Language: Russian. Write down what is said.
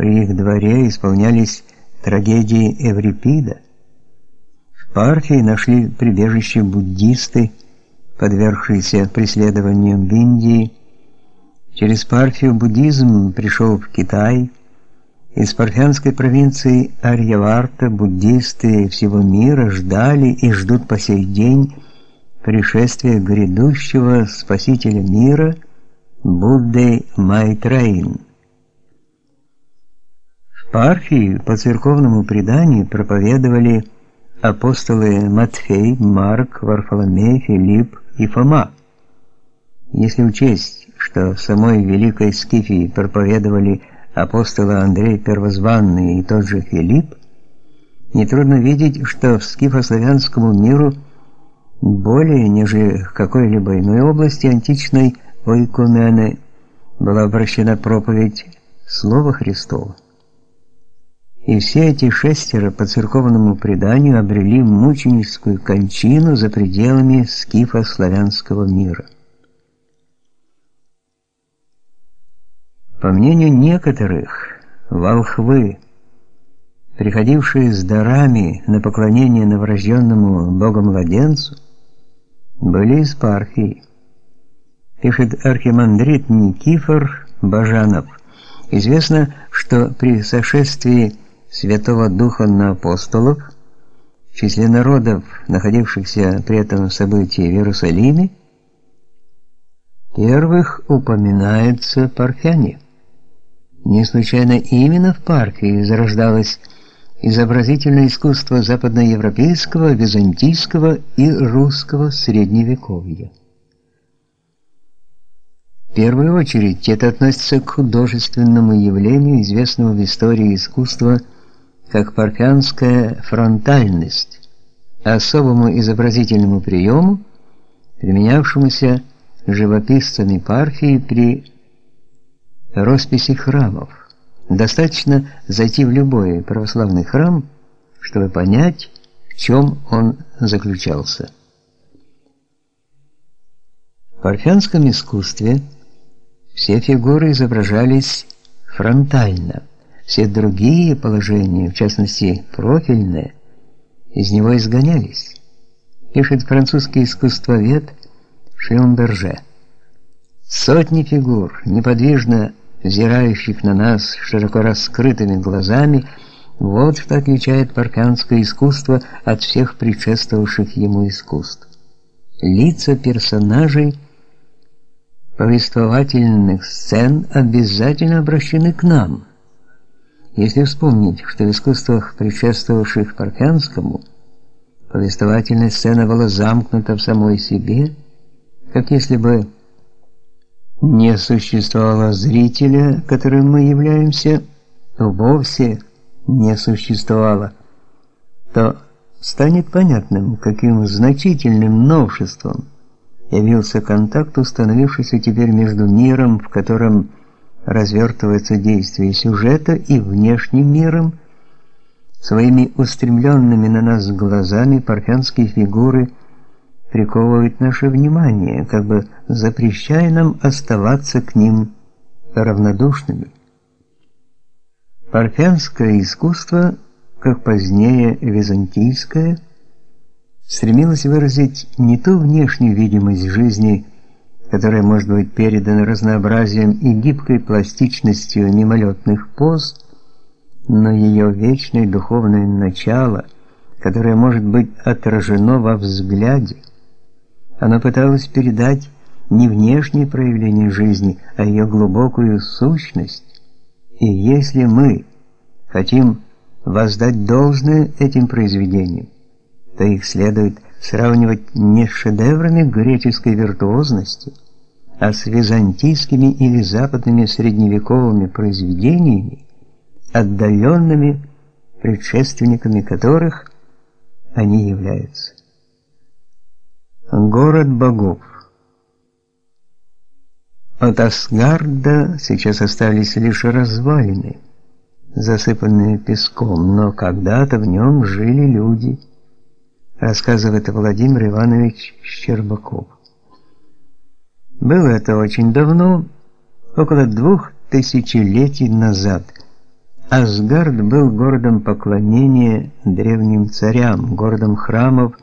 При их дворе исполнялись трагедии Эврипида. В Парфии нашли прибежище буддисты, подвергшиеся преследованиям в Индии. Через Парфию буддизм пришел в Китай. Из парфянской провинции Арьяварта буддисты всего мира ждали и ждут по сей день пришествия грядущего спасителя мира Будды Майтраин. Парфии по церковному преданию проповедовали апостолы Матфей, Марк, Варфоломей, Филипп и Фома. Если учесть, что в самой Великой Скифии проповедовали апостолы Андрей Первозванный и тот же Филипп, нетрудно видеть, что в скифославянскому миру более, нежели в какой-либо иной области античной ойкумены была обращена проповедь Слова Христова. И все эти шестеро по церковному преданию обрели мученическую кончину за пределами скифо-славянского мира. По мнению некоторых, волхвы, приходившие с дарами на поклонение новорожденному богомладенцу, были из Парфии. Пишет архимандрит Никифор Бажанов. Известно, что при сошествии Святого Духа на апостолов, в числе народов, находившихся при этом событии в Иерусалиме, первых упоминаются парфяне. Не случайно именно в Парфии зарождалось изобразительное искусство западноевропейского, византийского и русского средневековья. В первую очередь это относится к художественному явлению, известному в истории искусства как парфянская фронтальность, особому изобразительному приему, применявшемуся живописцами Парфии при росписи храмов. Достаточно зайти в любой православный храм, чтобы понять, в чем он заключался. В парфянском искусстве все фигуры изображались фронтально. Все другие положения, в частности профильные, из него изгонялись. Пишет французский искусствовед Шлюмберже. Сотни фигур, неподвижно взирающих на нас широко раскрытыми глазами, вот что отличает парканское искусство от всех предшествовавших ему искусств. Лица персонажей повествовательных сцен обязательно обращены к нам – если вспомнить, что в искусствах, предшествовавших Парфянскому, повествовательная сцена была замкнута в самой себе, как если бы не существовало зрителя, которым мы являемся, вовсе не существовало, то станет понятным, каким значительным новшеством явился контакт, установившийся теперь между миром, в котором развертывается действие сюжета и внешним миром, своими устремленными на нас глазами парфянские фигуры приковывают наше внимание, как бы запрещая нам оставаться к ним равнодушными. Парфянское искусство, как позднее византийское, стремилось выразить не ту внешнюю видимость жизни, которая может быть передана разнообразием и гибкой пластичностью мимолетных поз, но ее вечное духовное начало, которое может быть отражено во взгляде. Она пыталась передать не внешнее проявление жизни, а ее глубокую сущность. И если мы хотим воздать должное этим произведениям, то их следует сравнивать не с шедеврами греческой виртуозности, а с византийскими или западными средневековыми произведениями, отдаленными предшественниками которых они являются. Город богов От Асгарда сейчас остались лишь развалины, засыпанные песком, но когда-то в нем жили люди – рассказывает Владимир Иванович Щербаков. Было это очень давно, около двух тысячелетий назад, Асгард был городом поклонения древним царям, городом храмов,